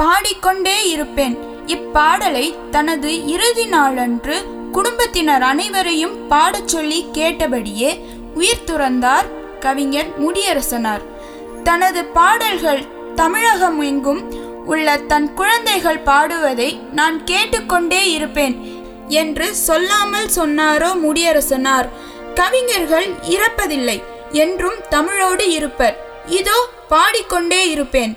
பாடிக்கொண்டே இருப்பேன். இப்பாடலை தனது இறுதி நாளன்று குடும்பத்தினர் அனைவரையும் பாடச் சொல்லி கேட்டபடியே உயிர் துறந்தார் கவிஞர் முடியரசனார். தனது பாடல்கள் தமிழகம் எங்கும் உள்ள தன் குழந்தைகள் பாடுவதை நான் கேட்டுக்கொண்டே இருப்பேன் என்று சொல்லாமல் சொன்னாரோ முடியரசனார். கவிஞர்கள் இறப்பதில்லை என்றும் தமிழோடு இருப்பர். இதோ பாடிக்கொண்டே இருப்பேன்.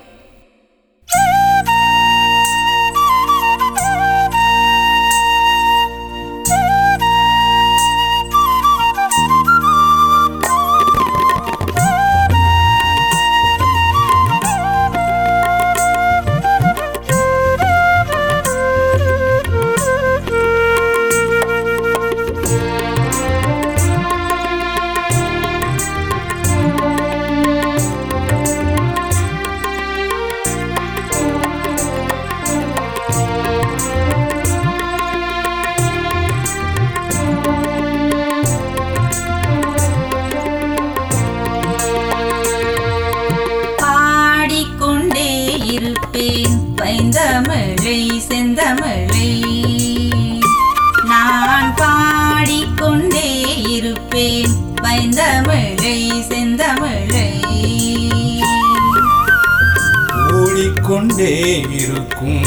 இருப்பேன் பைந்தமிழை செந்தமிழை. நான் பாடிக்கொண்டே இருப்பேன் பைந்தமிழை செந்தமிழை. ஓடிக்கொண்டே இருக்கும்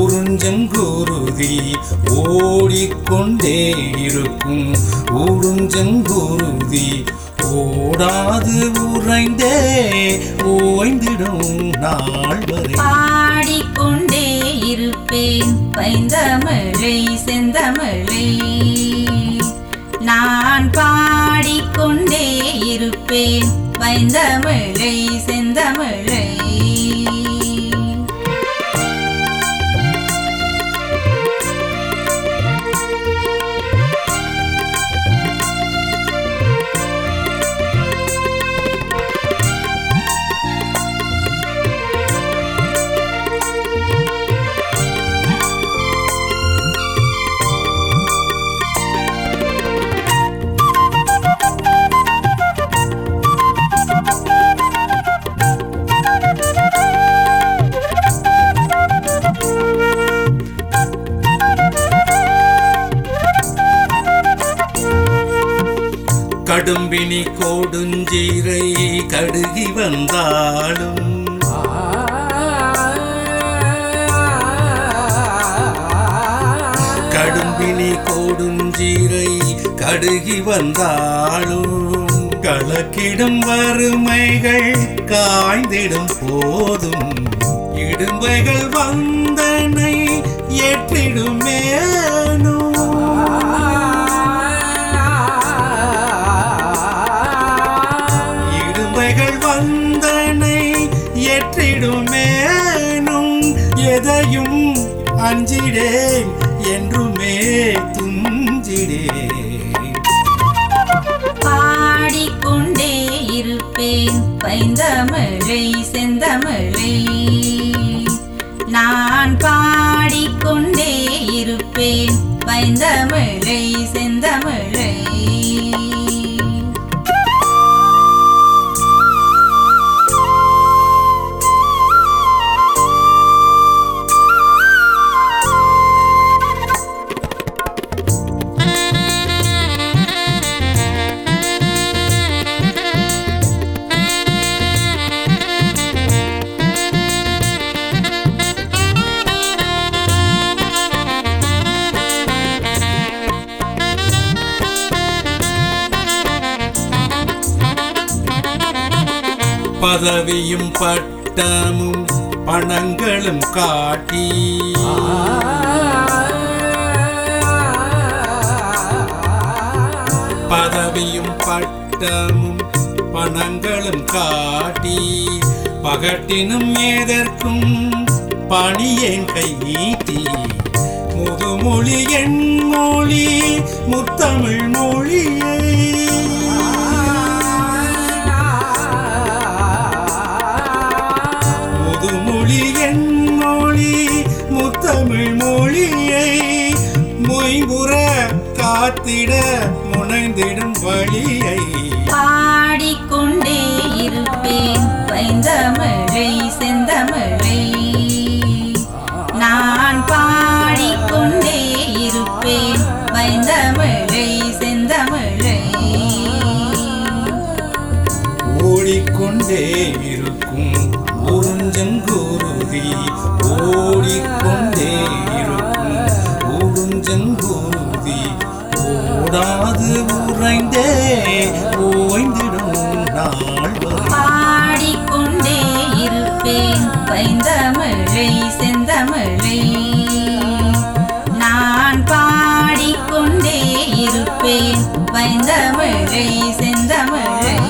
உறிஞ்சங்குருதி ஓடிக்கொண்டே இருக்கும் உறிஞ்சங்குருதி ஓடாது உறைந்தே ஓய்ந்திடும் நாள் வரை. பாடிக்கொண்டே இருப்பேன் பைந்தமிழை செந்தமிழை. நான் பாடிக்கொண்டே இருப்பேன் பைந்தமிழை செந்தமிழை. கடும்பினி கோடுஞ்சீரை கடுகி வந்தாலும். கடும்பினி கோடுஞ்சீரை கடுகி வந்தாலும். கலக்கிடும் வறுமைகள் காய்ந்திடும் போதும். இடும்பைகள் வந்தனை ஏற்றிடுமேனோ எதையும் அஞ்சிடேன் என்றுமே துஞ்சிடேன். பாடிக்கொண்டே இருப்பேன் பைந்தமிழை செந்தமிழை. நான் பாடிக்கொண்டே இருப்பேன் பைந்தமிழை செந்தமிழை. பதவியும் பட்டமும் பணங்களும் காட்டி. பதவியும் பட்டமும் பணங்களும் காட்டி. பகட்டினும் ஏதற்கும் பணியேன் கை நீட்டி. முதுமொழி என் மொழி முத்தமிழ் மொழியே முனைந்திட முனைந்திடும் வழியை பாடிக்கொண்டே இருப்பேன். பைந்தமிழை செந்தமிழை. நான் பாடிக்கொண்டே இருப்பேன். பைந்தமிழை செந்தமிழை. ஓடிக்கொண்டே இருக்கும் உறிஞ்சங்குருதி ஓடிக்கொண்டே இருக்கும் உறிஞ்சங்கு ஓடாது உறைந்தே ஓய்ந்திடும் நாள் பாடிக்கொண்டே இருப்பேன் பைந்தமிழை செந்தமிழை. நான் பாடிக்கொண்டே இருப்பேன் பைந்தமிழை செந்தமிழை.